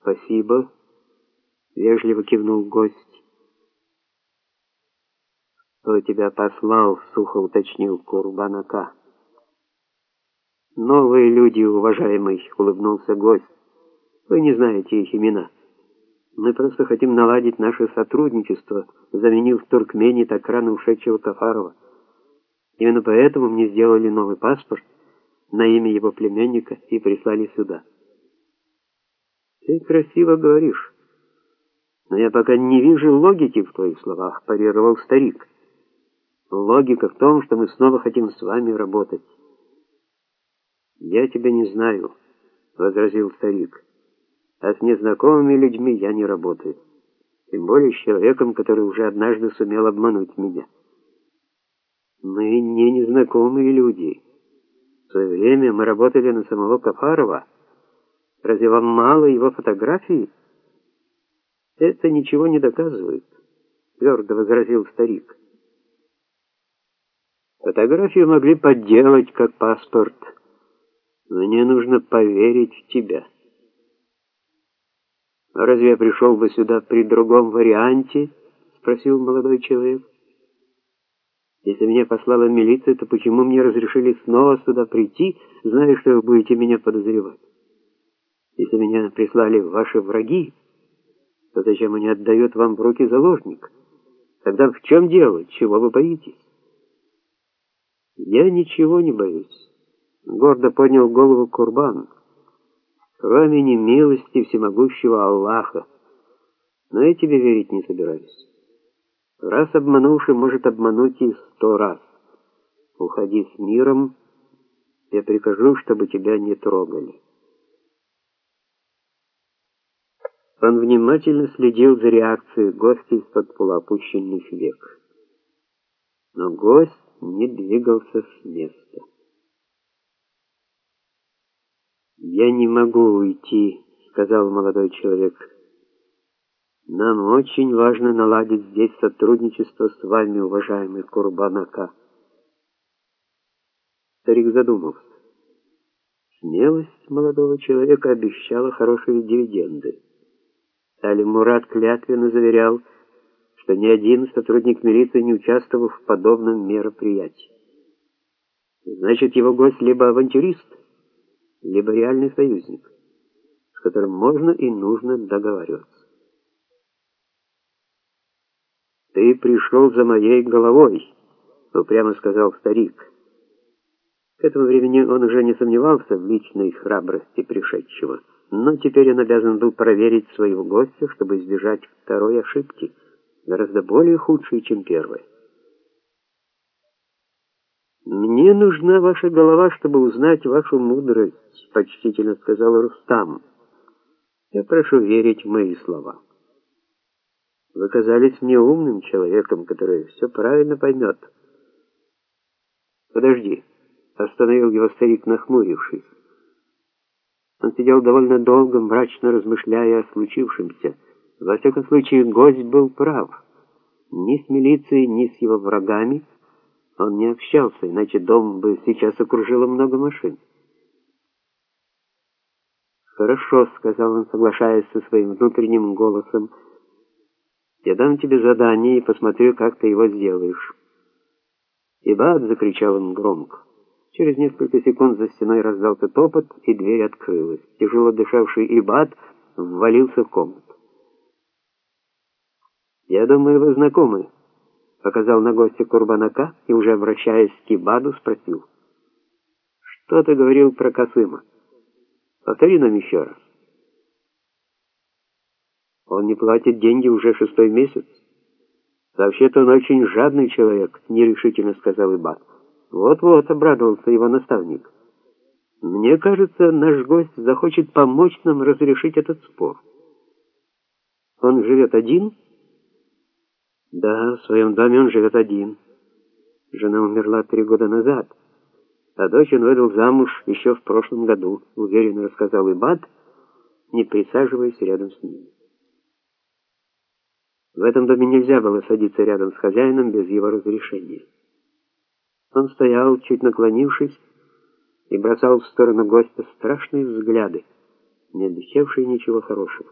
Спасибо, вежливо кивнул гость. Кто тебя послал, сухо уточнил Курбанака. Новые люди, уважаемый, улыбнулся гость. Вы не знаете их имена. Мы просто хотим наладить наше сотрудничество, заменив в Туркмении так рано ушедшего Кафарова. Именно поэтому мне сделали новый паспорт на имя его племянника и прислали сюда. Ты красиво говоришь, но я пока не вижу логики в твоих словах, парировал старик. Логика в том, что мы снова хотим с вами работать. Я тебя не знаю, возразил старик. А с незнакомыми людьми я не работаю. Тем более с человеком, который уже однажды сумел обмануть меня. Мы не незнакомые люди. В свое время мы работали на самого Кафарова. Разве вам мало его фотографий? Это ничего не доказывает, твердо возразил старик. Фотографию могли подделать как паспорт. Мне нужно поверить в тебя. «Разве я пришел бы сюда при другом варианте?» — спросил молодой человек. «Если меня послала милиция, то почему мне разрешили снова сюда прийти, зная, что вы будете меня подозревать? Если меня прислали ваши враги, то зачем они отдают вам в руки заложник? Тогда в чем дело? Чего вы боитесь?» «Я ничего не боюсь», — гордо поднял голову Курбан кроме немилости всемогущего Аллаха. Но я тебе верить не собираюсь. Раз обманувший может обмануть и сто раз. Уходи с миром, я прикажу, чтобы тебя не трогали. Он внимательно следил за реакцией гостя из-под полуопущенных век. Но гость не двигался с места. «Я не могу уйти», — сказал молодой человек. «Нам очень важно наладить здесь сотрудничество с вами, уважаемый Курбанака». Старик задумался. Смелость молодого человека обещала хорошие дивиденды. Али Мурат клятвенно заверял, что ни один сотрудник милиции не участвовал в подобном мероприятии. Значит, его гость либо авантюрист, либо реальный союзник, с которым можно и нужно договариваться. «Ты пришел за моей головой», — упрямо сказал старик. К этому времени он уже не сомневался в личной храбрости пришедшего, но теперь он обязан был проверить своего гостя, чтобы избежать второй ошибки, гораздо более худшей, чем первой. «Мне нужна ваша голова, чтобы узнать вашу мудрость», — почтительно сказал Рустам. «Я прошу верить в мои слова. Вы казались мне умным человеком, который все правильно поймет». «Подожди», — остановил его старик, нахмурившись. Он сидел довольно долго, мрачно размышляя о случившемся. Во всяком случае, гость был прав. Ни с милицией, ни с его врагами — он не общался, иначе дом бы сейчас окружило много машин. «Хорошо», — сказал он, соглашаясь со своим внутренним голосом. «Я дам тебе задание и посмотрю, как ты его сделаешь». «Ибад!» — закричал он громко. Через несколько секунд за стеной раздался топот, и дверь открылась. Тяжело дышавший Ибад ввалился в комнату. «Я думаю, вы знакомы», показал на гостя Курбанака и, уже обращаясь к Ибаду, спросил. «Что ты говорил про Касыма? Повтори нам еще раз». «Он не платит деньги уже шестой месяц». «Вообще-то он очень жадный человек», — нерешительно сказал Ибад. «Вот-вот», — обрадовался его наставник. «Мне кажется, наш гость захочет помочь нам разрешить этот спор». «Он живет один?» Да, в своем доме он живет один. Жена умерла три года назад, а дочь он выдал замуж еще в прошлом году, уверенно рассказал Ибад, не присаживаясь рядом с ним. В этом доме нельзя было садиться рядом с хозяином без его разрешения. Он стоял, чуть наклонившись, и бросал в сторону гостя страшные взгляды, не обещавшие ничего хорошего.